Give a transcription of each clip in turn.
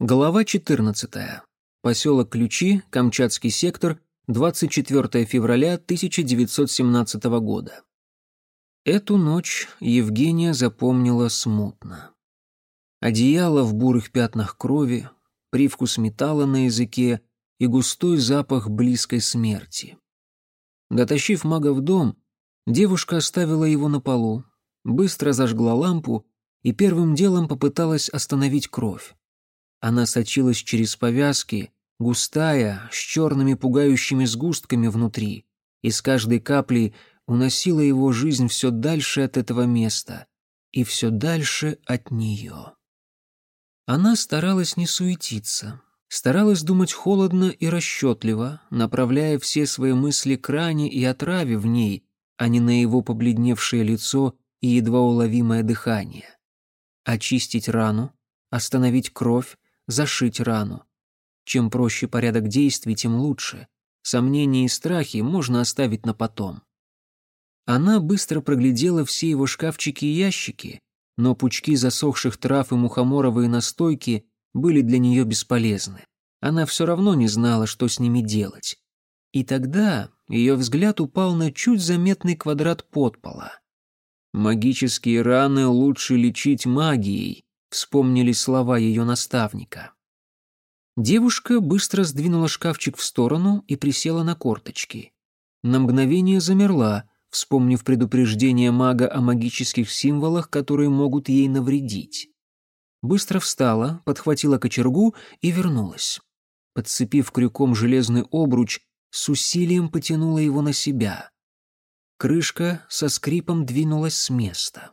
Глава 14. Поселок Ключи, Камчатский сектор, 24 февраля 1917 года. Эту ночь Евгения запомнила смутно. Одеяло в бурых пятнах крови, привкус металла на языке и густой запах близкой смерти. Дотащив мага в дом, девушка оставила его на полу, быстро зажгла лампу и первым делом попыталась остановить кровь. Она сочилась через повязки, густая, с черными пугающими сгустками внутри, и с каждой каплей уносила его жизнь все дальше от этого места и все дальше от нее. Она старалась не суетиться, старалась думать холодно и расчетливо, направляя все свои мысли к ране и отраве в ней, а не на его побледневшее лицо и едва уловимое дыхание. Очистить рану, остановить кровь, зашить рану. Чем проще порядок действий, тем лучше. Сомнения и страхи можно оставить на потом. Она быстро проглядела все его шкафчики и ящики, но пучки засохших трав и мухоморовые настойки были для нее бесполезны. Она все равно не знала, что с ними делать. И тогда ее взгляд упал на чуть заметный квадрат подпола. «Магические раны лучше лечить магией», вспомнили слова ее наставника. Девушка быстро сдвинула шкафчик в сторону и присела на корточки. На мгновение замерла, вспомнив предупреждение мага о магических символах, которые могут ей навредить. Быстро встала, подхватила кочергу и вернулась. Подцепив крюком железный обруч, с усилием потянула его на себя. Крышка со скрипом двинулась с места.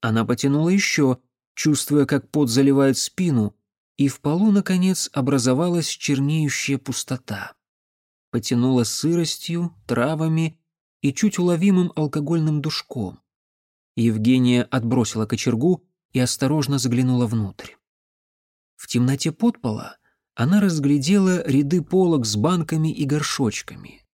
Она потянула еще, чувствуя, как пот заливает спину, и в полу, наконец, образовалась чернеющая пустота. Потянула сыростью, травами и чуть уловимым алкогольным душком. Евгения отбросила кочергу и осторожно заглянула внутрь. В темноте подпола она разглядела ряды полок с банками и горшочками.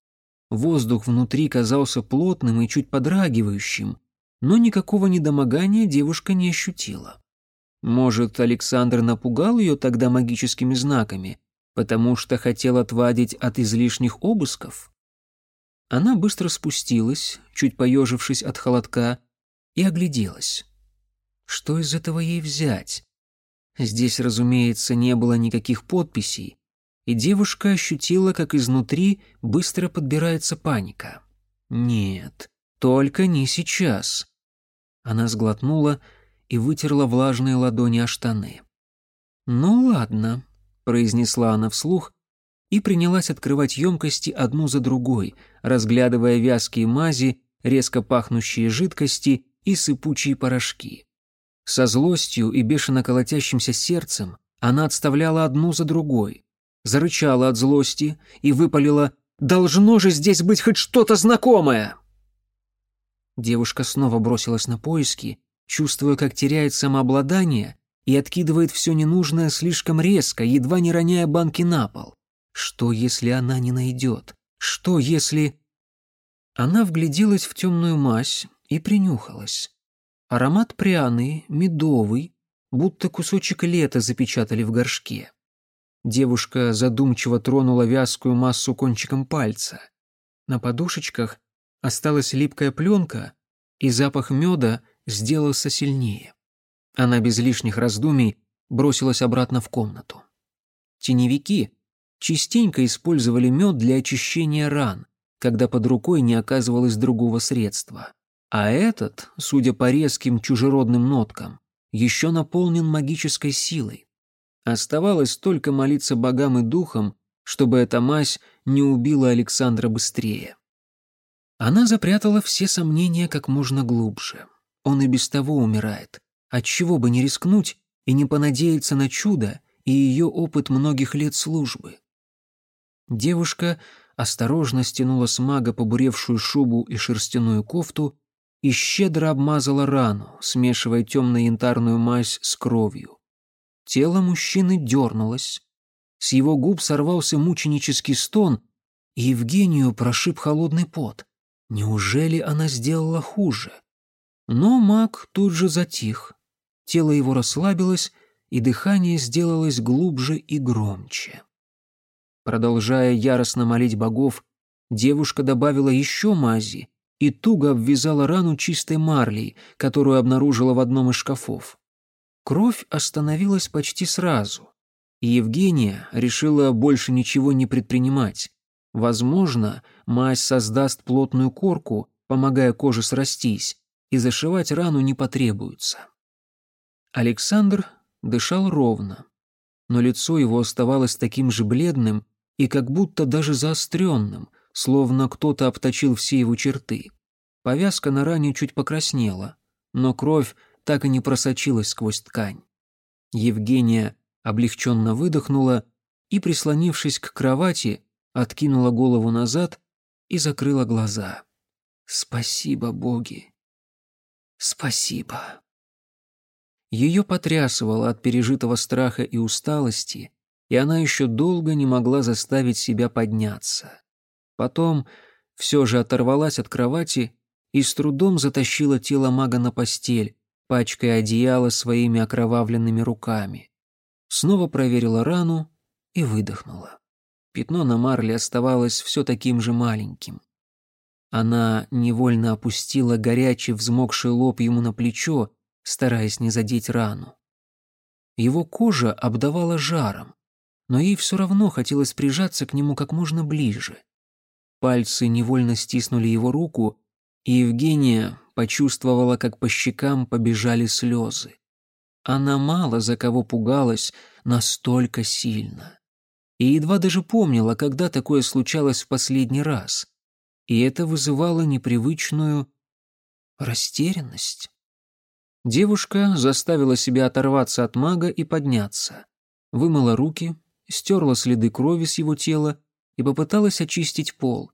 Воздух внутри казался плотным и чуть подрагивающим, но никакого недомогания девушка не ощутила. Может, Александр напугал ее тогда магическими знаками, потому что хотел отвадить от излишних обысков? Она быстро спустилась, чуть поежившись от холодка, и огляделась. Что из этого ей взять? Здесь, разумеется, не было никаких подписей, и девушка ощутила, как изнутри быстро подбирается паника. Нет, только не сейчас. Она сглотнула и вытерла влажные ладони о штаны. «Ну ладно», — произнесла она вслух и принялась открывать емкости одну за другой, разглядывая вязкие мази, резко пахнущие жидкости и сыпучие порошки. Со злостью и бешено колотящимся сердцем она отставляла одну за другой, зарычала от злости и выпалила «Должно же здесь быть хоть что-то знакомое!» Девушка снова бросилась на поиски чувствуя, как теряет самообладание и откидывает все ненужное слишком резко, едва не роняя банки на пол. Что, если она не найдет? Что, если... Она вгляделась в темную мазь и принюхалась. Аромат пряный, медовый, будто кусочек лета запечатали в горшке. Девушка задумчиво тронула вязкую массу кончиком пальца. На подушечках осталась липкая пленка, и запах меда сделался сильнее. Она без лишних раздумий бросилась обратно в комнату. Теневики частенько использовали мед для очищения ран, когда под рукой не оказывалось другого средства. А этот, судя по резким чужеродным ноткам, еще наполнен магической силой. Оставалось только молиться богам и духам, чтобы эта мазь не убила Александра быстрее. Она запрятала все сомнения как можно глубже. Он и без того умирает. Отчего бы не рискнуть и не понадеяться на чудо и ее опыт многих лет службы? Девушка осторожно стянула с мага побуревшую шубу и шерстяную кофту и щедро обмазала рану, смешивая темно-янтарную мазь с кровью. Тело мужчины дернулось. С его губ сорвался мученический стон, и Евгению прошиб холодный пот. Неужели она сделала хуже? Но маг тут же затих. Тело его расслабилось, и дыхание сделалось глубже и громче. Продолжая яростно молить богов, девушка добавила еще мази и туго обвязала рану чистой марлей, которую обнаружила в одном из шкафов. Кровь остановилась почти сразу, и Евгения решила больше ничего не предпринимать. Возможно, мазь создаст плотную корку, помогая коже срастись, и зашивать рану не потребуется. Александр дышал ровно, но лицо его оставалось таким же бледным и как будто даже заостренным, словно кто-то обточил все его черты. Повязка на ране чуть покраснела, но кровь так и не просочилась сквозь ткань. Евгения облегченно выдохнула и, прислонившись к кровати, откинула голову назад и закрыла глаза. «Спасибо, боги! Спасибо!» Ее потрясывало от пережитого страха и усталости, и она еще долго не могла заставить себя подняться. Потом все же оторвалась от кровати и с трудом затащила тело мага на постель, пачкая одеяло своими окровавленными руками. Снова проверила рану и выдохнула. Пятно на марле оставалось все таким же маленьким. Она невольно опустила горячий взмокший лоб ему на плечо, стараясь не задеть рану. Его кожа обдавала жаром, но ей все равно хотелось прижаться к нему как можно ближе. Пальцы невольно стиснули его руку, и Евгения почувствовала, как по щекам побежали слезы. Она мало за кого пугалась настолько сильно. И едва даже помнила, когда такое случалось в последний раз. И это вызывало непривычную растерянность. Девушка заставила себя оторваться от мага и подняться. Вымыла руки, стерла следы крови с его тела и попыталась очистить пол.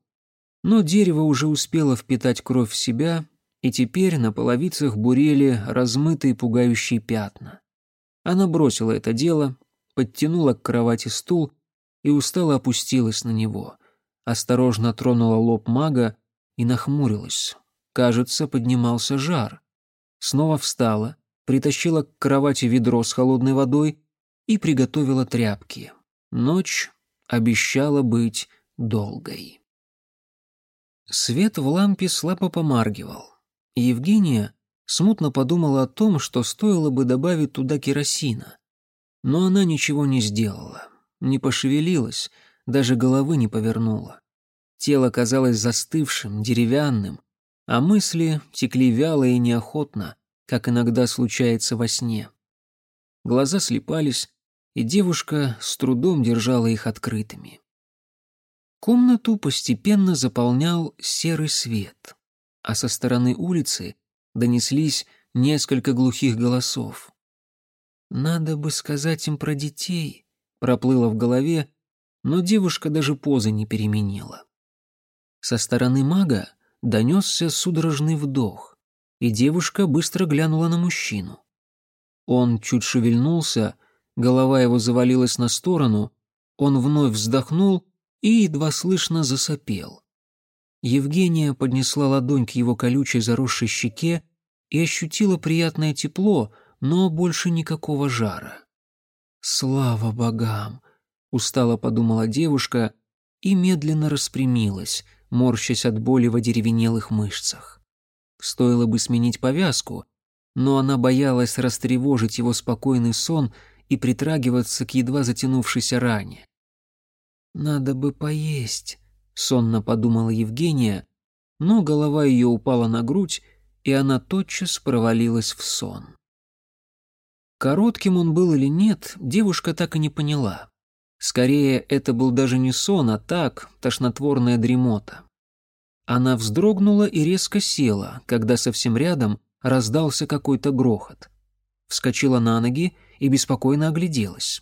Но дерево уже успело впитать кровь в себя, и теперь на половицах бурели размытые пугающие пятна. Она бросила это дело, подтянула к кровати стул и устало опустилась на него, осторожно тронула лоб мага и нахмурилась. Кажется, поднимался жар снова встала, притащила к кровати ведро с холодной водой и приготовила тряпки. Ночь обещала быть долгой. Свет в лампе слабо помаргивал, Евгения смутно подумала о том, что стоило бы добавить туда керосина. Но она ничего не сделала, не пошевелилась, даже головы не повернула. Тело казалось застывшим, деревянным, а мысли текли вяло и неохотно, как иногда случается во сне. Глаза слепались, и девушка с трудом держала их открытыми. Комнату постепенно заполнял серый свет, а со стороны улицы донеслись несколько глухих голосов. «Надо бы сказать им про детей», — проплыло в голове, но девушка даже позы не переменила. Со стороны мага донесся судорожный вдох, и девушка быстро глянула на мужчину. Он чуть шевельнулся, голова его завалилась на сторону, он вновь вздохнул и едва слышно засопел. Евгения поднесла ладонь к его колючей заросшей щеке и ощутила приятное тепло, но больше никакого жара. «Слава богам!» — устало подумала девушка и медленно распрямилась — морщась от боли в одеревенелых мышцах. Стоило бы сменить повязку, но она боялась растревожить его спокойный сон и притрагиваться к едва затянувшейся ране. «Надо бы поесть», — сонно подумала Евгения, но голова ее упала на грудь, и она тотчас провалилась в сон. Коротким он был или нет, девушка так и не поняла. Скорее, это был даже не сон, а так, тошнотворная дремота. Она вздрогнула и резко села, когда совсем рядом раздался какой-то грохот. Вскочила на ноги и беспокойно огляделась.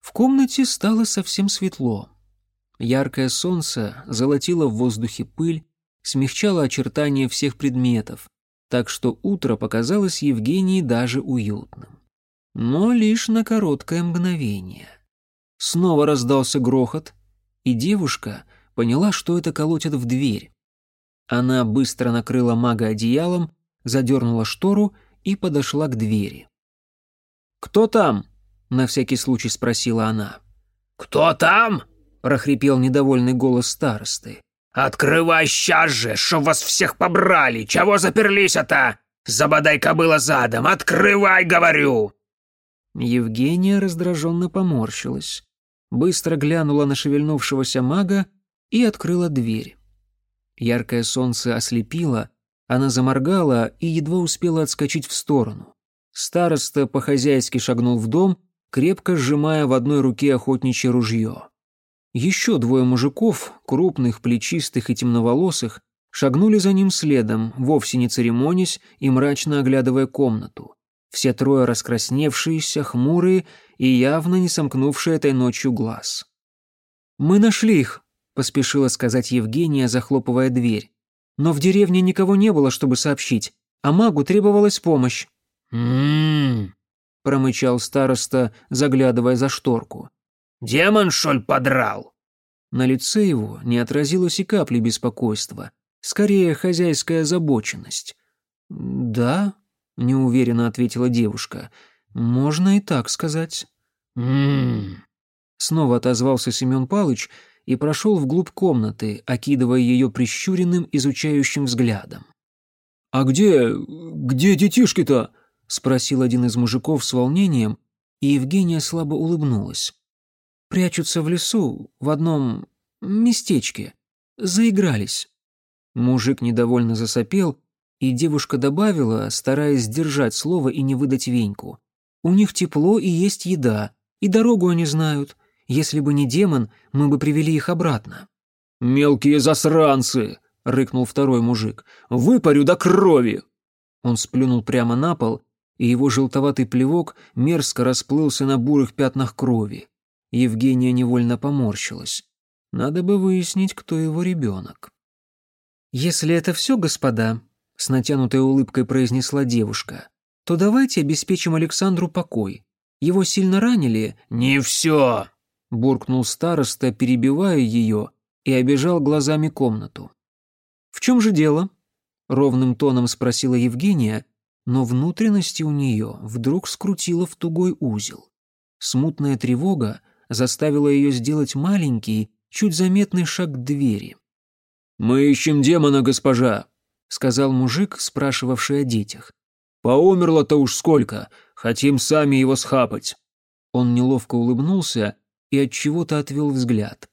В комнате стало совсем светло. Яркое солнце золотило в воздухе пыль, смягчало очертания всех предметов, так что утро показалось Евгении даже уютным. Но лишь на короткое мгновение. Снова раздался грохот, и девушка поняла, что это колотят в дверь. Она быстро накрыла мага одеялом, задернула штору и подошла к двери. «Кто там?» — на всякий случай спросила она. «Кто там?» — прохрипел недовольный голос старосты. «Открывай сейчас же, чтоб вас всех побрали! Чего заперлись-то? Забодай кобыла задом! Открывай, говорю!» Евгения раздраженно поморщилась, быстро глянула на шевельнувшегося мага и открыла дверь. Яркое солнце ослепило, она заморгала и едва успела отскочить в сторону. Староста по-хозяйски шагнул в дом, крепко сжимая в одной руке охотничье ружье. Еще двое мужиков, крупных, плечистых и темноволосых, шагнули за ним следом, вовсе не церемонясь и мрачно оглядывая комнату. Все трое раскрасневшиеся, хмурые и явно не сомкнувшие этой ночью глаз. «Мы нашли их», — поспешила сказать Евгения, захлопывая дверь. «Но в деревне никого не было, чтобы сообщить, а магу требовалась помощь». «М-м-м», промычал староста, заглядывая за шторку. Демон, шоль, подрал?» На лице его не отразилось и капли беспокойства, скорее хозяйская озабоченность. «Да», — неуверенно ответила девушка, — «можно и так сказать». «М-м-м», снова отозвался Семен Палыч и прошел вглубь комнаты, окидывая ее прищуренным, изучающим взглядом. «А где... где детишки-то?» — спросил один из мужиков с волнением, и Евгения слабо улыбнулась прячутся в лесу, в одном местечке. Заигрались». Мужик недовольно засопел, и девушка добавила, стараясь сдержать слово и не выдать Веньку. «У них тепло и есть еда, и дорогу они знают. Если бы не демон, мы бы привели их обратно». «Мелкие засранцы!» — рыкнул второй мужик. «Выпарю до крови!» Он сплюнул прямо на пол, и его желтоватый плевок мерзко расплылся на бурых пятнах крови. Евгения невольно поморщилась. Надо бы выяснить, кто его ребенок. «Если это все, господа», — с натянутой улыбкой произнесла девушка, «то давайте обеспечим Александру покой. Его сильно ранили?» «Не все», — буркнул староста, перебивая ее, и обежал глазами комнату. «В чем же дело?» — ровным тоном спросила Евгения, но внутренности у нее вдруг скрутило в тугой узел. Смутная тревога заставило ее сделать маленький, чуть заметный шаг к двери. «Мы ищем демона, госпожа», — сказал мужик, спрашивавший о детях. «Поумерло-то уж сколько, хотим сами его схапать». Он неловко улыбнулся и от чего-то отвел взгляд.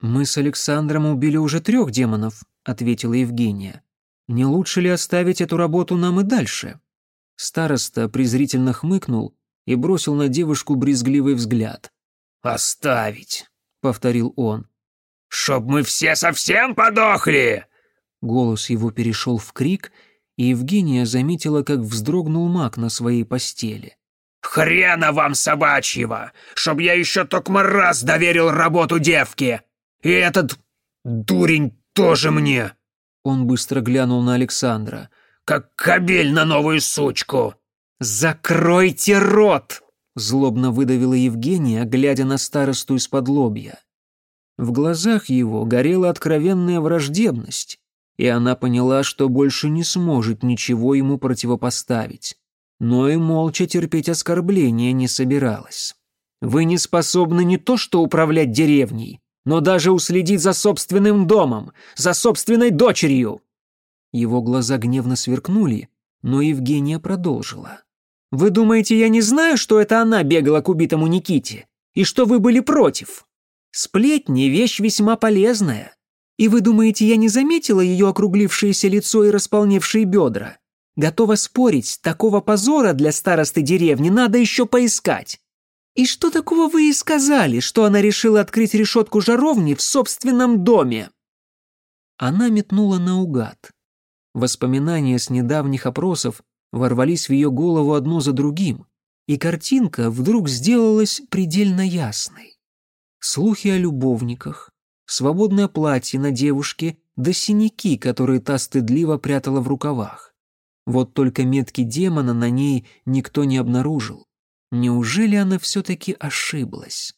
«Мы с Александром убили уже трех демонов», — ответила Евгения. «Не лучше ли оставить эту работу нам и дальше?» Староста презрительно хмыкнул и бросил на девушку брезгливый взгляд. «Оставить», — повторил он. «Чтоб мы все совсем подохли!» Голос его перешел в крик, и Евгения заметила, как вздрогнул маг на своей постели. «Хрена вам собачьего! Чтоб я еще только раз доверил работу девке! И этот дурень тоже мне!» Он быстро глянул на Александра. «Как кобель на новую сучку!» «Закройте рот!» Злобно выдавила Евгения, глядя на старосту из-под лобья. В глазах его горела откровенная враждебность, и она поняла, что больше не сможет ничего ему противопоставить. Но и молча терпеть оскорбления не собиралась. «Вы не способны не то что управлять деревней, но даже уследить за собственным домом, за собственной дочерью!» Его глаза гневно сверкнули, но Евгения продолжила. Вы думаете, я не знаю, что это она бегала к убитому Никите? И что вы были против? Сплетни — вещь весьма полезная. И вы думаете, я не заметила ее округлившееся лицо и располневшие бедра? Готова спорить, такого позора для старосты деревни надо еще поискать. И что такого вы и сказали, что она решила открыть решетку жаровни в собственном доме?» Она метнула наугад. Воспоминания с недавних опросов ворвались в ее голову одно за другим, и картинка вдруг сделалась предельно ясной. Слухи о любовниках, свободное платье на девушке да синяки, которые та стыдливо прятала в рукавах. Вот только метки демона на ней никто не обнаружил. Неужели она все-таки ошиблась?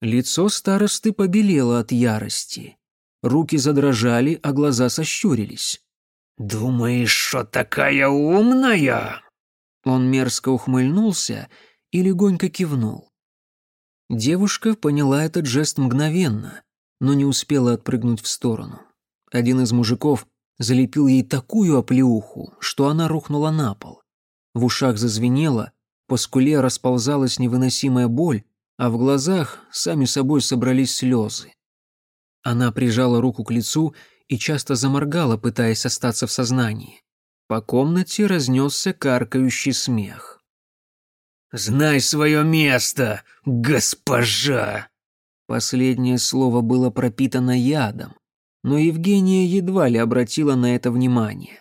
Лицо старосты побелело от ярости. Руки задрожали, а глаза сощурились. «Думаешь, что такая умная?» Он мерзко ухмыльнулся и легонько кивнул. Девушка поняла этот жест мгновенно, но не успела отпрыгнуть в сторону. Один из мужиков залепил ей такую оплеуху, что она рухнула на пол. В ушах зазвенело, по скуле расползалась невыносимая боль, а в глазах сами собой собрались слезы. Она прижала руку к лицу и часто заморгала, пытаясь остаться в сознании. По комнате разнесся каркающий смех. «Знай свое место, госпожа!» Последнее слово было пропитано ядом, но Евгения едва ли обратила на это внимание.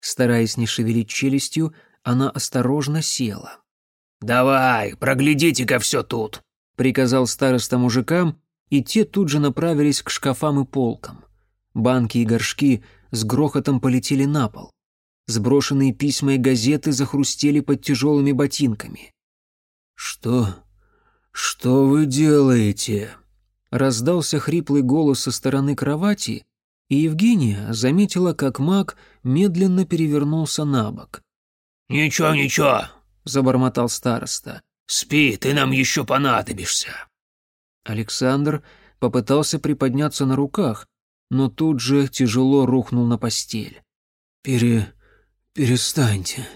Стараясь не шевелить челюстью, она осторожно села. «Давай, проглядите-ка все тут», — приказал староста мужикам, и те тут же направились к шкафам и полкам. Банки и горшки с грохотом полетели на пол. Сброшенные письма и газеты захрустели под тяжелыми ботинками. «Что? Что вы делаете?» Раздался хриплый голос со стороны кровати, и Евгения заметила, как маг медленно перевернулся на бок. «Ничего, ничего», — забормотал староста. «Спи, ты нам еще понадобишься». Александр попытался приподняться на руках, но тут же тяжело рухнул на постель. «Пере... перестаньте».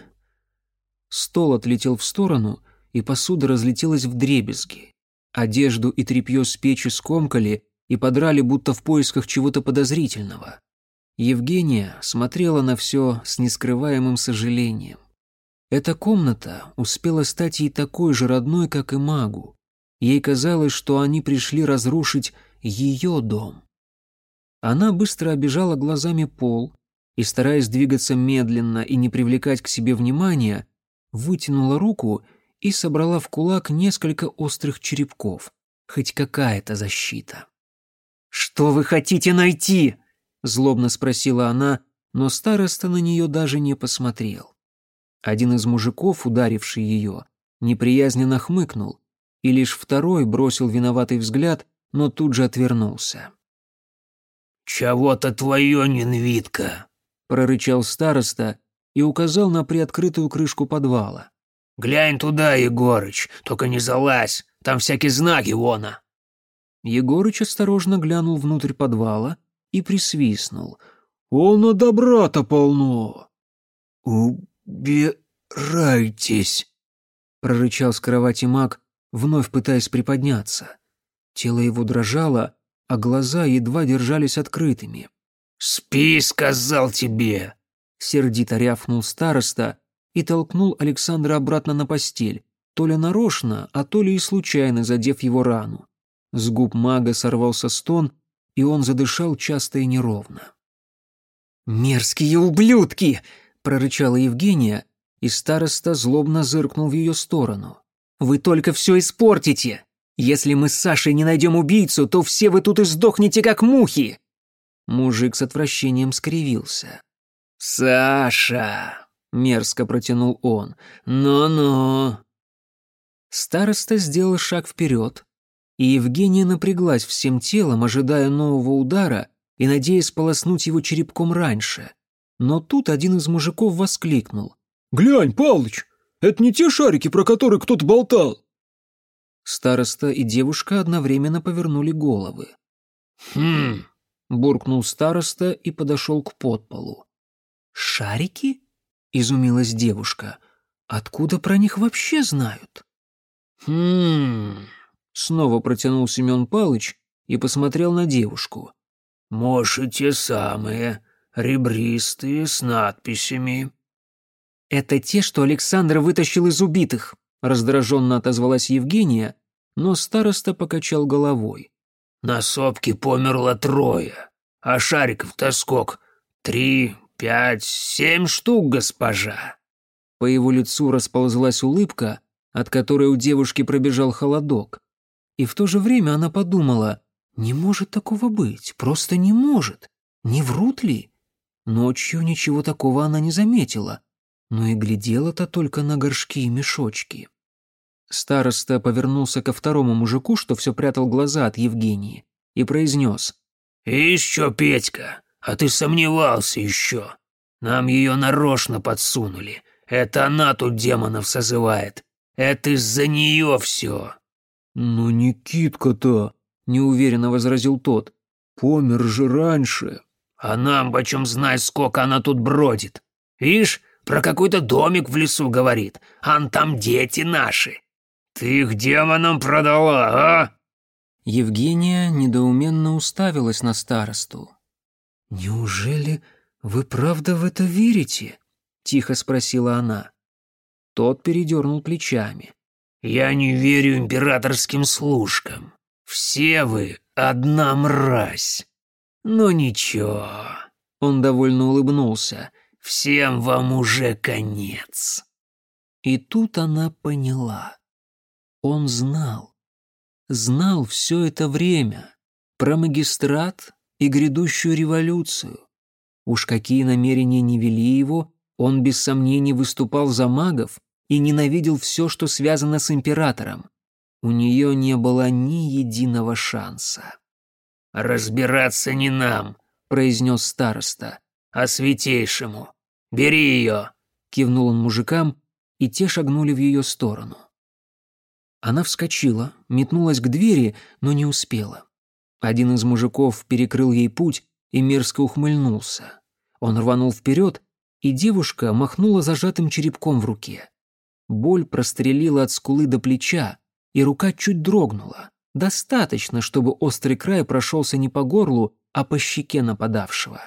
Стол отлетел в сторону, и посуда разлетелась в дребезги. Одежду и тряпье с печи скомкали и подрали, будто в поисках чего-то подозрительного. Евгения смотрела на все с нескрываемым сожалением. Эта комната успела стать ей такой же родной, как и магу. Ей казалось, что они пришли разрушить ее дом. Она быстро обижала глазами пол и, стараясь двигаться медленно и не привлекать к себе внимания, вытянула руку и собрала в кулак несколько острых черепков. Хоть какая-то защита. «Что вы хотите найти?» — злобно спросила она, но староста на нее даже не посмотрел. Один из мужиков, ударивший ее, неприязненно хмыкнул, и лишь второй бросил виноватый взгляд, но тут же отвернулся. «Чего-то твое, Нинвитка!» — прорычал староста и указал на приоткрытую крышку подвала. «Глянь туда, Егорыч, только не залазь, там всякие знаки вона». Егорыч осторожно глянул внутрь подвала и присвистнул. «Он добра-то полно!» «Убирайтесь!» — прорычал с кровати маг, вновь пытаясь приподняться. Тело его дрожало, а глаза едва держались открытыми. «Спи, сказал тебе!» — сердито рявкнул староста и толкнул Александра обратно на постель, то ли нарочно, а то ли и случайно задев его рану. С губ мага сорвался стон, и он задышал часто и неровно. «Мерзкие ублюдки!» — прорычала Евгения, и староста злобно зыркнул в ее сторону. «Вы только все испортите! Если мы с Сашей не найдем убийцу, то все вы тут и сдохнете, как мухи!» Мужик с отвращением скривился. «Саша!» Мерзко протянул он. «Ну-ну». Староста сделал шаг вперед, и Евгения напряглась всем телом, ожидая нового удара и надеясь полоснуть его черепком раньше. Но тут один из мужиков воскликнул. «Глянь, Палыч, это не те шарики, про которые кто-то болтал?» Староста и девушка одновременно повернули головы. «Хм...» — буркнул староста и подошел к подполу. «Шарики?» Изумилась девушка. Откуда про них вообще знают? Хм. Снова протянул Семен Палыч и посмотрел на девушку. Может, те самые, ребристые, с надписями. Это те, что Александр вытащил из убитых, раздраженно отозвалась Евгения, но староста покачал головой. На сопке померло трое, а шариков-то скок? Три, «Пять, семь штук, госпожа!» По его лицу расползлась улыбка, от которой у девушки пробежал холодок. И в то же время она подумала, не может такого быть, просто не может. Не врут ли? Ночью ничего такого она не заметила, но и глядела-то только на горшки и мешочки. Староста повернулся ко второму мужику, что все прятал глаза от Евгении, и произнес. «Еще, Петька, а ты сомневался еще. Нам ее нарочно подсунули. Это она тут демонов созывает. Это из-за нее все». «Но Никитка-то», — неуверенно возразил тот, — «помер же раньше». «А нам почем знать, сколько она тут бродит? Ишь, про какой-то домик в лесу говорит, ан там дети наши. Ты их демонам продала, а?» Евгения недоуменно уставилась на старосту. «Неужели вы правда в это верите?» — тихо спросила она. Тот передернул плечами. «Я не верю императорским служкам. Все вы одна мразь. Но ничего». Он довольно улыбнулся. «Всем вам уже конец». И тут она поняла. Он знал. Знал все это время. Про магистрат и грядущую революцию. Уж какие намерения не вели его, он без сомнений выступал за магов и ненавидел все, что связано с императором. У нее не было ни единого шанса. «Разбираться не нам», — произнес староста, — «а святейшему. Бери ее», — кивнул он мужикам, и те шагнули в ее сторону. Она вскочила, метнулась к двери, но не успела. Один из мужиков перекрыл ей путь и мерзко ухмыльнулся. Он рванул вперед, и девушка махнула зажатым черепком в руке. Боль прострелила от скулы до плеча, и рука чуть дрогнула. Достаточно, чтобы острый край прошелся не по горлу, а по щеке нападавшего.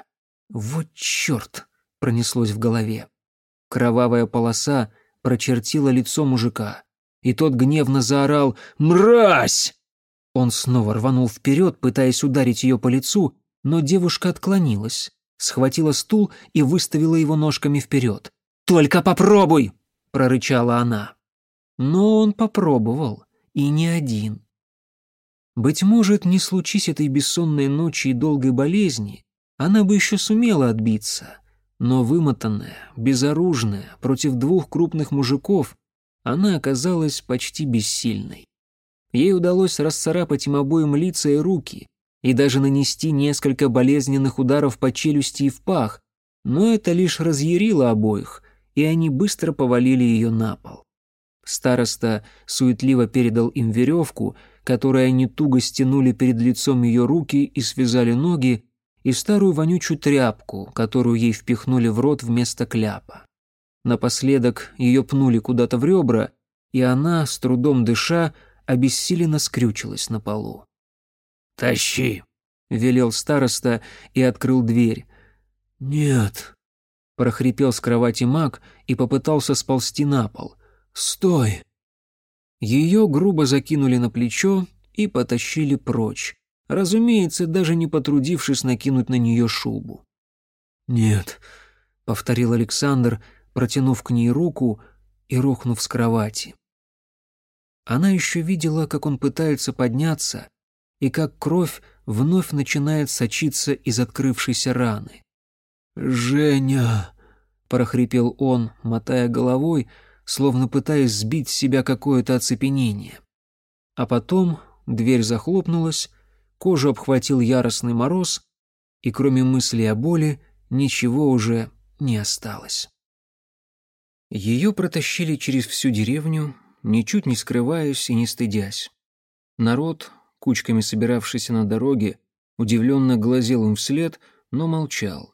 «Вот черт!» — пронеслось в голове. Кровавая полоса прочертила лицо мужика, и тот гневно заорал «Мразь!». Он снова рванул вперед, пытаясь ударить ее по лицу, но девушка отклонилась, схватила стул и выставила его ножками вперед. «Только попробуй!» — прорычала она. Но он попробовал, и не один. Быть может, не случись этой бессонной ночи и долгой болезни, она бы еще сумела отбиться. Но вымотанная, безоружная, против двух крупных мужиков, она оказалась почти бессильной. Ей удалось расцарапать им обоим лица и руки, и даже нанести несколько болезненных ударов по челюсти и в пах, но это лишь разъярило обоих, и они быстро повалили ее на пол. Староста суетливо передал им веревку, которой они туго стянули перед лицом ее руки и связали ноги, и старую вонючую тряпку, которую ей впихнули в рот вместо кляпа. Напоследок ее пнули куда-то в ребра, и она, с трудом дыша, обессиленно скрючилась на полу. «Тащи!» — велел староста и открыл дверь. «Нет!» — прохрипел с кровати маг и попытался сползти на пол. «Стой!» Ее грубо закинули на плечо и потащили прочь, разумеется, даже не потрудившись накинуть на нее шубу. «Нет», — повторил Александр, протянув к ней руку и рухнув с кровати. Она еще видела, как он пытается подняться, и как кровь вновь начинает сочиться из открывшейся раны. «Женя!» — прохрипел он, мотая головой, словно пытаясь сбить с себя какое-то оцепенение. А потом дверь захлопнулась, кожу обхватил яростный мороз, и кроме мысли о боли ничего уже не осталось. Ее протащили через всю деревню, ничуть не скрываясь и не стыдясь. Народ, кучками собиравшийся на дороге, удивленно глазел им вслед, но молчал.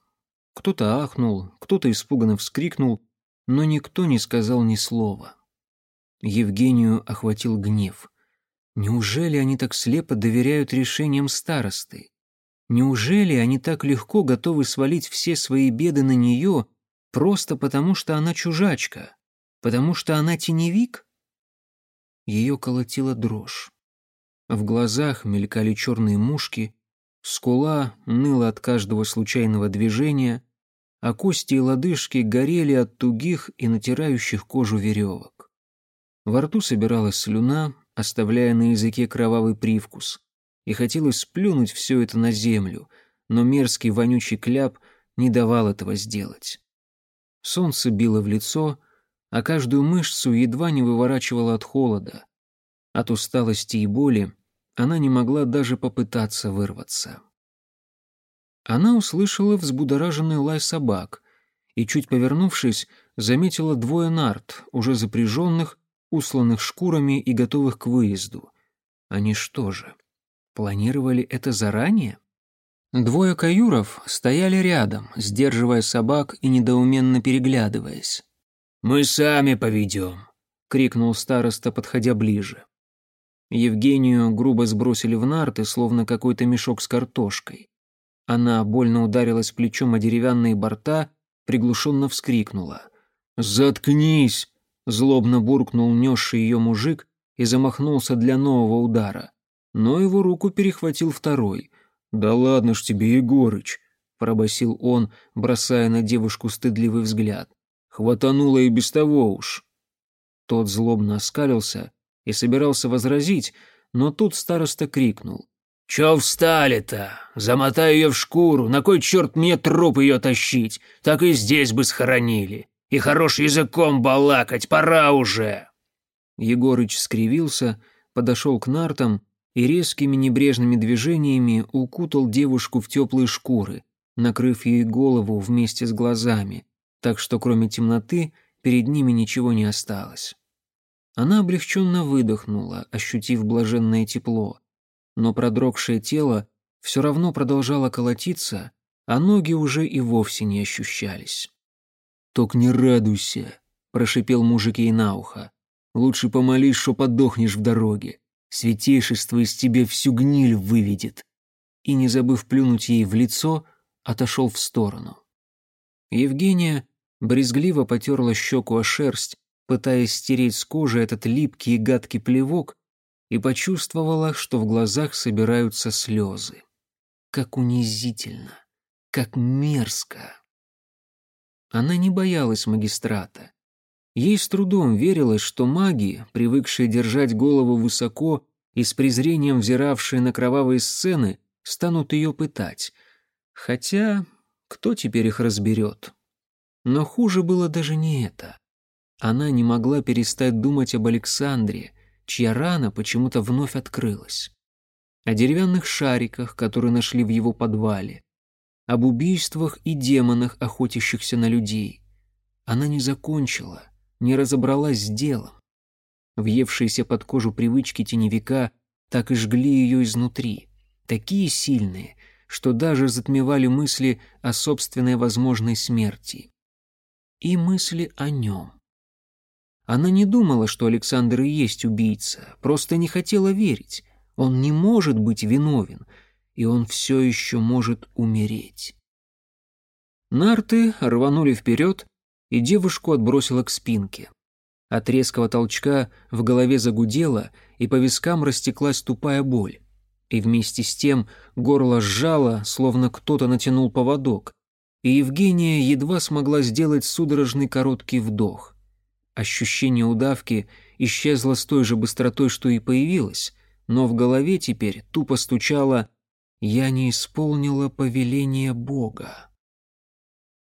Кто-то ахнул, кто-то испуганно вскрикнул, но никто не сказал ни слова. Евгению охватил гнев. Неужели они так слепо доверяют решениям старосты? Неужели они так легко готовы свалить все свои беды на нее, просто потому что она чужачка, потому что она теневик? Ее колотила дрожь. В глазах мелькали черные мушки, скула ныла от каждого случайного движения, а кости и лодыжки горели от тугих и натирающих кожу веревок. Во рту собиралась слюна, оставляя на языке кровавый привкус, и хотелось сплюнуть все это на землю, но мерзкий вонючий кляп не давал этого сделать. Солнце било в лицо, а каждую мышцу едва не выворачивало от холода, от усталости и боли она не могла даже попытаться вырваться. Она услышала взбудораженный лай собак и, чуть повернувшись, заметила двое нарт, уже запряженных, усланных шкурами и готовых к выезду. Они что же, планировали это заранее? Двое каюров стояли рядом, сдерживая собак и недоуменно переглядываясь. «Мы сами поведем», — крикнул староста, подходя ближе. Евгению грубо сбросили в нарты, словно какой-то мешок с картошкой. Она больно ударилась плечом о деревянные борта, приглушенно вскрикнула. «Заткнись!» — злобно буркнул несший ее мужик и замахнулся для нового удара. Но его руку перехватил второй. «Да ладно ж тебе, Егорыч!» — пробасил он, бросая на девушку стыдливый взгляд. «Хватануло и без того уж». Тот злобно оскалился и собирался возразить, но тут староста крикнул. «Чё встали-то? Замотай ее в шкуру, на кой черт мне труп ее тащить? Так и здесь бы схоронили. И хорош языком балакать, пора уже!» Егорыч скривился, подошел к нартам и резкими небрежными движениями укутал девушку в теплые шкуры, накрыв ей голову вместе с глазами, так что кроме темноты перед ними ничего не осталось. Она облегченно выдохнула, ощутив блаженное тепло но продрогшее тело все равно продолжало колотиться, а ноги уже и вовсе не ощущались. «Ток не радуйся», — прошипел мужик ей на ухо. «Лучше помолись, что подохнешь в дороге. Святейшество из тебя всю гниль выведет». И, не забыв плюнуть ей в лицо, отошел в сторону. Евгения брезгливо потерла щеку о шерсть, пытаясь стереть с кожи этот липкий и гадкий плевок, и почувствовала, что в глазах собираются слезы. Как унизительно, как мерзко. Она не боялась магистрата. Ей с трудом верилось, что маги, привыкшие держать голову высоко и с презрением взиравшие на кровавые сцены, станут ее пытать. Хотя, кто теперь их разберет? Но хуже было даже не это. Она не могла перестать думать об Александре, чья рана почему-то вновь открылась, о деревянных шариках, которые нашли в его подвале, об убийствах и демонах, охотящихся на людей. Она не закончила, не разобралась с делом. Въевшиеся под кожу привычки теневика так и жгли ее изнутри, такие сильные, что даже затмевали мысли о собственной возможной смерти. И мысли о нем. Она не думала, что Александр и есть убийца, просто не хотела верить. Он не может быть виновен, и он все еще может умереть. Нарты рванули вперед, и девушку отбросило к спинке. От резкого толчка в голове загудело, и по вискам растеклась тупая боль. И вместе с тем горло сжало, словно кто-то натянул поводок, и Евгения едва смогла сделать судорожный короткий вдох. Ощущение удавки исчезло с той же быстротой, что и появилось, но в голове теперь тупо стучало «Я не исполнила повеление Бога».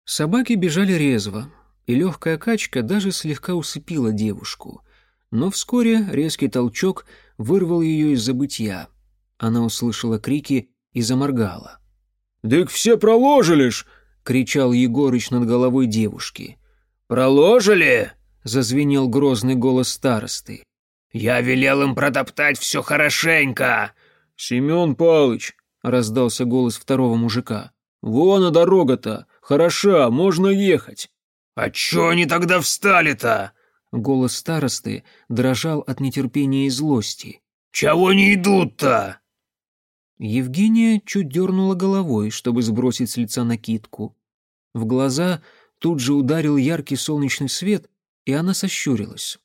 Собаки бежали резво, и легкая качка даже слегка усыпила девушку. Но вскоре резкий толчок вырвал ее из забытья. Она услышала крики и заморгала. «Дык все проложили ж!» — кричал Егорыч над головой девушки. «Проложили?» зазвенел грозный голос старосты. «Я велел им протоптать все хорошенько!» «Семен Палыч!» — раздался голос второго мужика. «Вон а дорога-то! Хороша, можно ехать!» «А чё они тогда встали-то?» Голос старосты дрожал от нетерпения и злости. «Чего не идут-то?» Евгения чуть дернула головой, чтобы сбросить с лица накидку. В глаза тут же ударил яркий солнечный свет, и она сощурилась.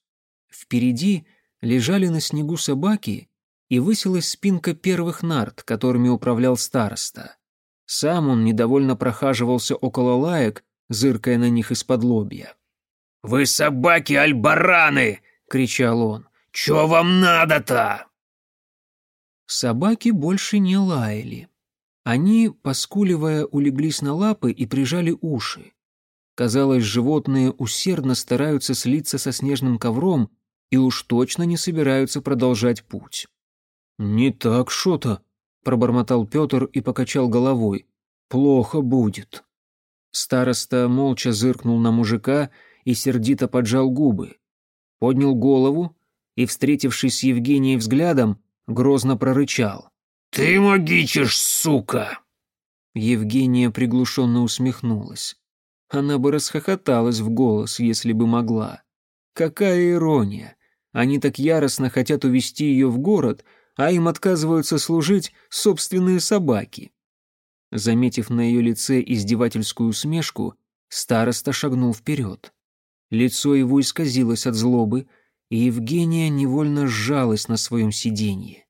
Впереди лежали на снегу собаки, и высилась спинка первых нарт, которыми управлял староста. Сам он недовольно прохаживался около лаек, зыркая на них из-под лобья. «Вы собаки, альбараны!» — кричал он. «Чё вам надо-то?» Собаки больше не лаяли. Они, поскуливая, улеглись на лапы и прижали уши. Казалось, животные усердно стараются слиться со снежным ковром и уж точно не собираются продолжать путь. «Не так что-то», — пробормотал Петр и покачал головой. «Плохо будет». Староста молча зыркнул на мужика и сердито поджал губы. Поднял голову и, встретившись с Евгенией взглядом, грозно прорычал. «Ты магичишь, сука!» Евгения приглушенно усмехнулась. Она бы расхохоталась в голос, если бы могла. Какая ирония! Они так яростно хотят увести ее в город, а им отказываются служить собственные собаки. Заметив на ее лице издевательскую усмешку, староста шагнул вперед. Лицо его исказилось от злобы, и Евгения невольно сжалась на своем сиденье.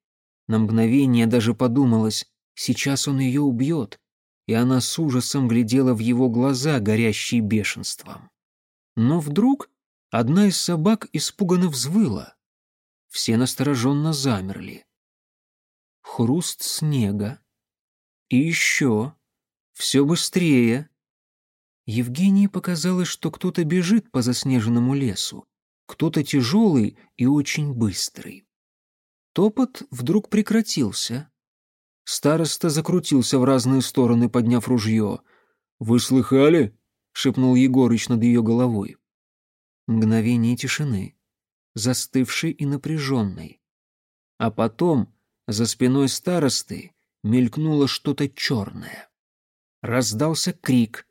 На мгновение даже подумалось, сейчас он ее убьет, и она с ужасом глядела в его глаза, горящие бешенством. Но вдруг одна из собак испуганно взвыла. Все настороженно замерли. Хруст снега. И еще. Все быстрее. Евгении показалось, что кто-то бежит по заснеженному лесу. Кто-то тяжелый и очень быстрый. Топот вдруг прекратился. Староста закрутился в разные стороны, подняв ружье. «Вы слыхали?» — шепнул Егорыч над ее головой. Мгновение тишины, застывшей и напряженной. А потом за спиной старосты мелькнуло что-то черное. Раздался крик.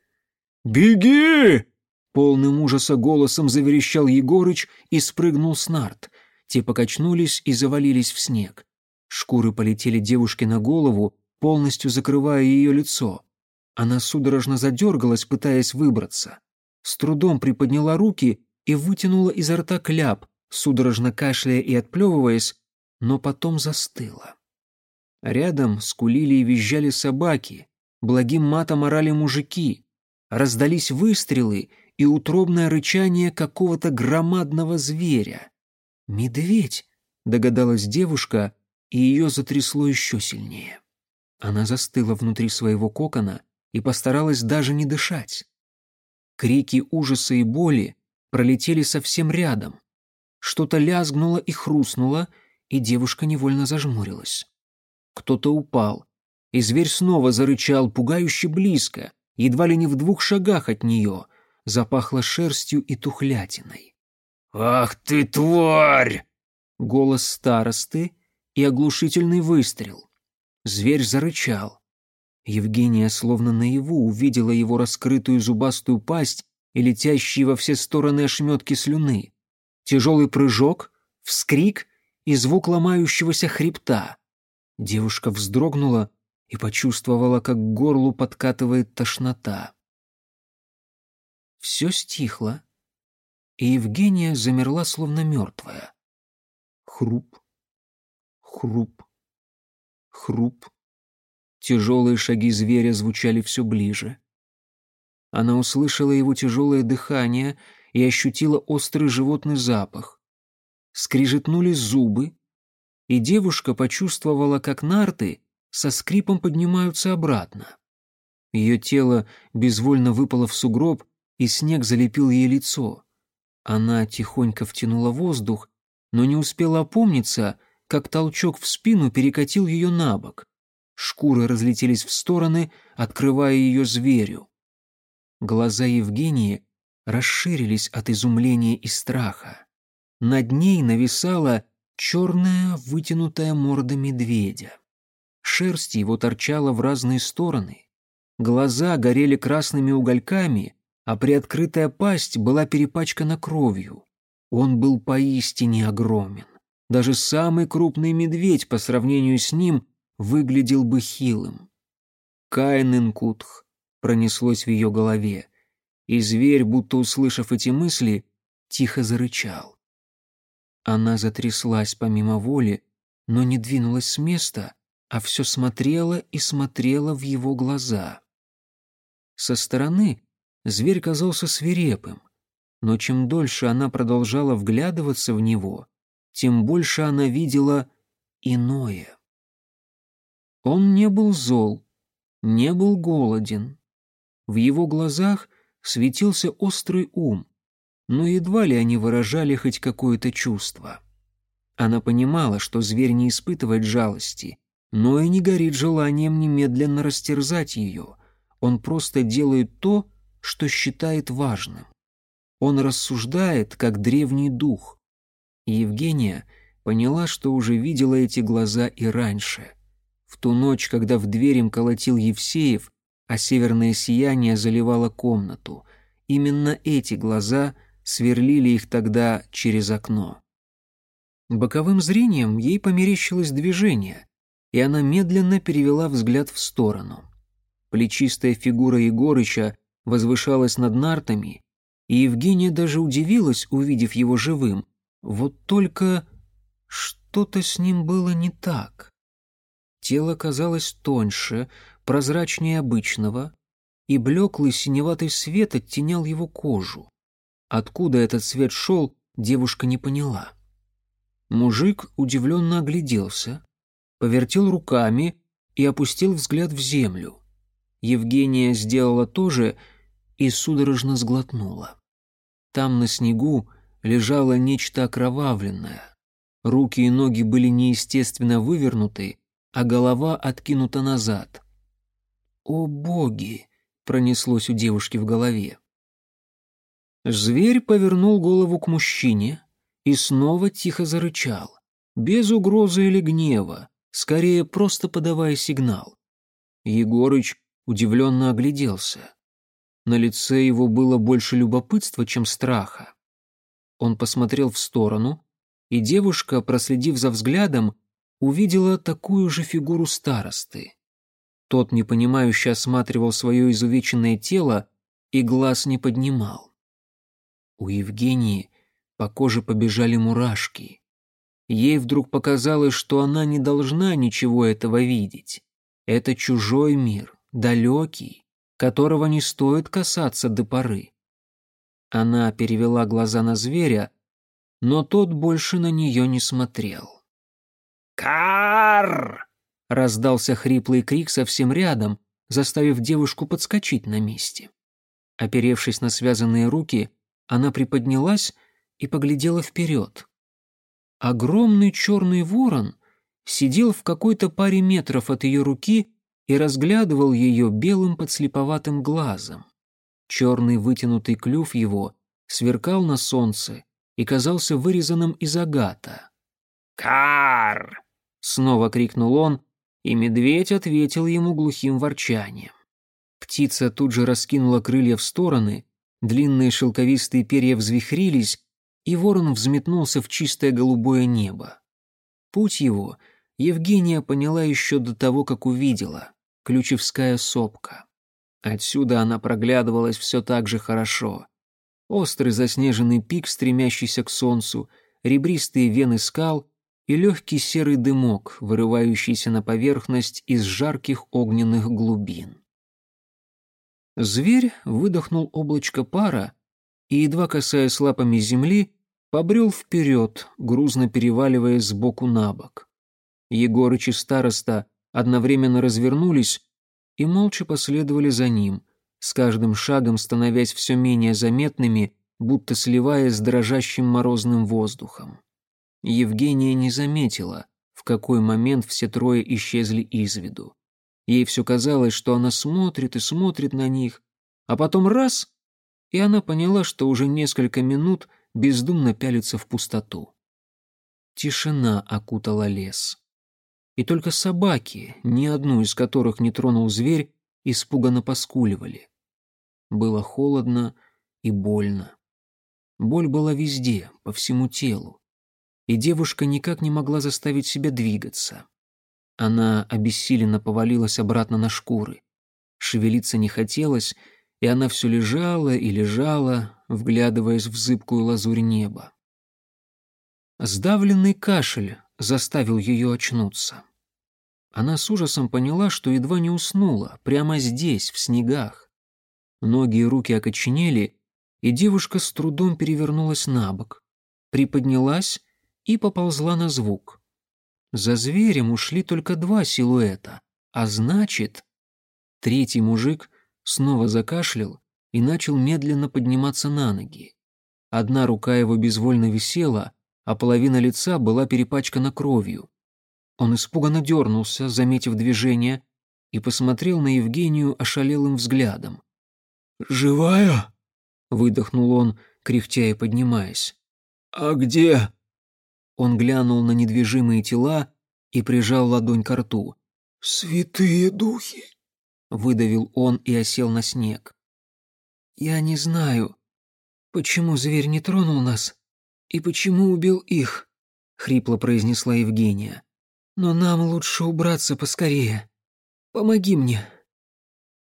«Беги!» Полным ужаса голосом заверещал Егорыч и спрыгнул с нарт. Те покачнулись и завалились в снег. Шкуры полетели девушке на голову, полностью закрывая ее лицо. Она судорожно задергалась, пытаясь выбраться. С трудом приподняла руки и вытянула изо рта кляп, судорожно кашляя и отплевываясь, но потом застыла. Рядом скулили и визжали собаки, благим матом орали мужики, раздались выстрелы и утробное рычание какого-то громадного зверя. «Медведь!» — догадалась девушка, и ее затрясло еще сильнее. Она застыла внутри своего кокона и постаралась даже не дышать. Крики ужаса и боли пролетели совсем рядом. Что-то лязгнуло и хрустнуло, и девушка невольно зажмурилась. Кто-то упал, и зверь снова зарычал пугающе близко, едва ли не в двух шагах от нее, запахло шерстью и тухлятиной. «Ах ты, тварь!» Голос старосты и оглушительный выстрел. Зверь зарычал. Евгения словно наяву увидела его раскрытую зубастую пасть и летящие во все стороны ошметки слюны. Тяжелый прыжок, вскрик и звук ломающегося хребта. Девушка вздрогнула и почувствовала, как к горлу подкатывает тошнота. Все стихло, и Евгения замерла, словно мертвая. Хруп, Хруп. Хруп. Тяжелые шаги зверя звучали все ближе. Она услышала его тяжелое дыхание и ощутила острый животный запах. Скрижетнули зубы, и девушка почувствовала, как нарты со скрипом поднимаются обратно. Ее тело безвольно выпало в сугроб, и снег залепил ей лицо. Она тихонько втянула воздух, но не успела опомниться, как толчок в спину перекатил ее на бок. Шкуры разлетелись в стороны, открывая ее зверю. Глаза Евгении расширились от изумления и страха. Над ней нависала черная вытянутая морда медведя. Шерсть его торчала в разные стороны. Глаза горели красными угольками, а приоткрытая пасть была перепачкана кровью. Он был поистине огромен. Даже самый крупный медведь по сравнению с ним выглядел бы хилым. Каин-инкутх пронеслось в ее голове, и зверь, будто услышав эти мысли, тихо зарычал. Она затряслась помимо воли, но не двинулась с места, а все смотрела и смотрела в его глаза. Со стороны зверь казался свирепым, но чем дольше она продолжала вглядываться в него, тем больше она видела иное. Он не был зол, не был голоден. В его глазах светился острый ум, но едва ли они выражали хоть какое-то чувство. Она понимала, что зверь не испытывает жалости, но и не горит желанием немедленно растерзать ее. Он просто делает то, что считает важным. Он рассуждает, как древний дух. И Евгения поняла, что уже видела эти глаза и раньше. В ту ночь, когда в дверь им колотил Евсеев, а северное сияние заливало комнату. Именно эти глаза сверлили их тогда через окно. Боковым зрением ей померещилось движение, и она медленно перевела взгляд в сторону. Плечистая фигура Егорыча возвышалась над нартами, и Евгения даже удивилась, увидев его живым. Вот только что-то с ним было не так. Тело казалось тоньше, прозрачнее обычного, и блеклый синеватый свет оттенял его кожу. Откуда этот свет шел, девушка не поняла. Мужик удивленно огляделся, повертел руками и опустил взгляд в землю. Евгения сделала то же и судорожно сглотнула. Там на снегу лежало нечто окровавленное. Руки и ноги были неестественно вывернуты, а голова откинута назад. «О боги!» — пронеслось у девушки в голове. Зверь повернул голову к мужчине и снова тихо зарычал, без угрозы или гнева, скорее просто подавая сигнал. Егорыч удивленно огляделся. На лице его было больше любопытства, чем страха. Он посмотрел в сторону, и девушка, проследив за взглядом, увидела такую же фигуру старосты. Тот непонимающе осматривал свое изувеченное тело и глаз не поднимал. У Евгении по коже побежали мурашки. Ей вдруг показалось, что она не должна ничего этого видеть. Это чужой мир, далекий, которого не стоит касаться до поры. Она перевела глаза на зверя, но тот больше на нее не смотрел. «Кар!» — раздался хриплый крик совсем рядом, заставив девушку подскочить на месте. Оперевшись на связанные руки, она приподнялась и поглядела вперед. Огромный черный ворон сидел в какой-то паре метров от ее руки и разглядывал ее белым подслеповатым глазом. Черный вытянутый клюв его сверкал на солнце и казался вырезанным из агата. «Кар!» — снова крикнул он, и медведь ответил ему глухим ворчанием. Птица тут же раскинула крылья в стороны, длинные шелковистые перья взвихрились, и ворон взметнулся в чистое голубое небо. Путь его Евгения поняла еще до того, как увидела. Ключевская сопка. Отсюда она проглядывалась все так же хорошо. Острый заснеженный пик, стремящийся к солнцу, ребристые вены скал и легкий серый дымок, вырывающийся на поверхность из жарких огненных глубин. Зверь выдохнул облачко пара и, едва касаясь лапами земли, побрел вперед, грузно переваливаясь сбоку на бок. Егорыч и староста одновременно развернулись и молча последовали за ним, с каждым шагом становясь все менее заметными, будто сливаясь с дрожащим морозным воздухом. Евгения не заметила, в какой момент все трое исчезли из виду. Ей все казалось, что она смотрит и смотрит на них, а потом раз — и она поняла, что уже несколько минут бездумно пялится в пустоту. Тишина окутала лес и только собаки, ни одну из которых не тронул зверь, испуганно поскуливали. Было холодно и больно. Боль была везде, по всему телу, и девушка никак не могла заставить себя двигаться. Она обессиленно повалилась обратно на шкуры. Шевелиться не хотелось, и она все лежала и лежала, вглядываясь в зыбкую лазурь неба. Сдавленный кашель заставил ее очнуться. Она с ужасом поняла, что едва не уснула, прямо здесь, в снегах. Ноги и руки окоченели, и девушка с трудом перевернулась на бок, приподнялась и поползла на звук. За зверем ушли только два силуэта, а значит... Третий мужик снова закашлял и начал медленно подниматься на ноги. Одна рука его безвольно висела, а половина лица была перепачкана кровью. Он испуганно дернулся, заметив движение, и посмотрел на Евгению ошалелым взглядом. «Живая?» — выдохнул он кряхтя и поднимаясь. «А где?» Он глянул на недвижимые тела и прижал ладонь к рту. «Святые духи!» — выдавил он и осел на снег. «Я не знаю, почему зверь не тронул нас и почему убил их», — хрипло произнесла Евгения. «Но нам лучше убраться поскорее. Помоги мне».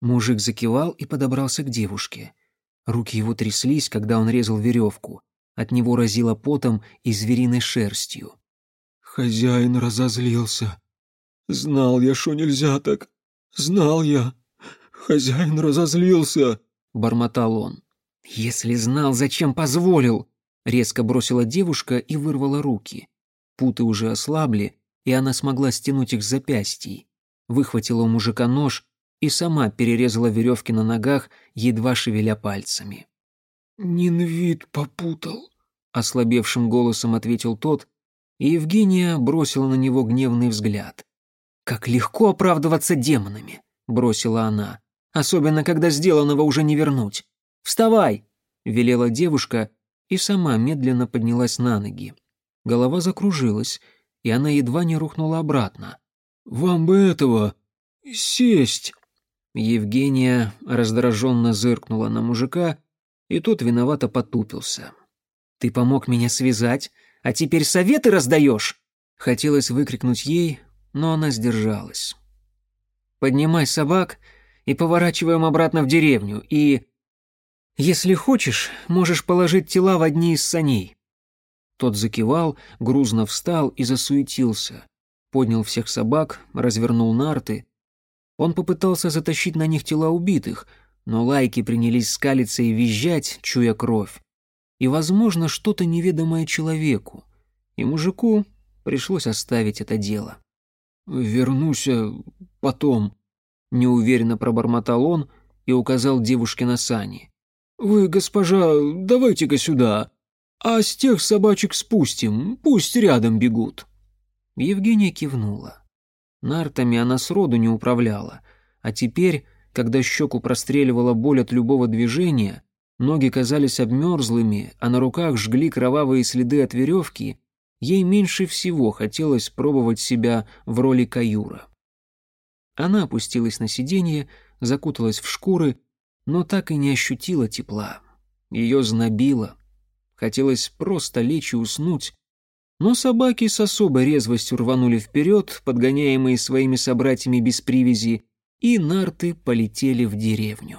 Мужик закивал и подобрался к девушке. Руки его тряслись, когда он резал веревку. От него разило потом и звериной шерстью. «Хозяин разозлился. Знал я, что нельзя так. Знал я. Хозяин разозлился», — бормотал он. «Если знал, зачем позволил?» Резко бросила девушка и вырвала руки. Путы уже ослабли, и она смогла стянуть их с запястьей. Выхватила у мужика нож и сама перерезала веревки на ногах, едва шевеля пальцами. «Нинвид попутал», — ослабевшим голосом ответил тот, и Евгения бросила на него гневный взгляд. «Как легко оправдываться демонами», — бросила она, «особенно когда сделанного уже не вернуть. Вставай!» — велела девушка и сама медленно поднялась на ноги. Голова закружилась, и она едва не рухнула обратно. «Вам бы этого... сесть!» Евгения раздраженно зыркнула на мужика, и тот виновато потупился. «Ты помог меня связать, а теперь советы раздаешь?» Хотелось выкрикнуть ей, но она сдержалась. «Поднимай собак и поворачиваем обратно в деревню, и...» «Если хочешь, можешь положить тела в одни из саней». Тот закивал, грузно встал и засуетился. Поднял всех собак, развернул нарты. Он попытался затащить на них тела убитых, но лайки принялись скалиться и визжать, чуя кровь. И, возможно, что-то неведомое человеку. И мужику пришлось оставить это дело. «Вернусь потом», — неуверенно пробормотал он и указал девушке на сани. «Вы, госпожа, давайте-ка сюда, а с тех собачек спустим, пусть рядом бегут». Евгения кивнула. Нартами она сроду не управляла, а теперь, когда щеку простреливала боль от любого движения, ноги казались обмерзлыми, а на руках жгли кровавые следы от веревки, ей меньше всего хотелось пробовать себя в роли каюра. Она опустилась на сиденье, закуталась в шкуры, но так и не ощутила тепла. Ее знобило. Хотелось просто лечь и уснуть, но собаки с особой резвостью рванули вперед, подгоняемые своими собратьями без привязи, и нарты полетели в деревню.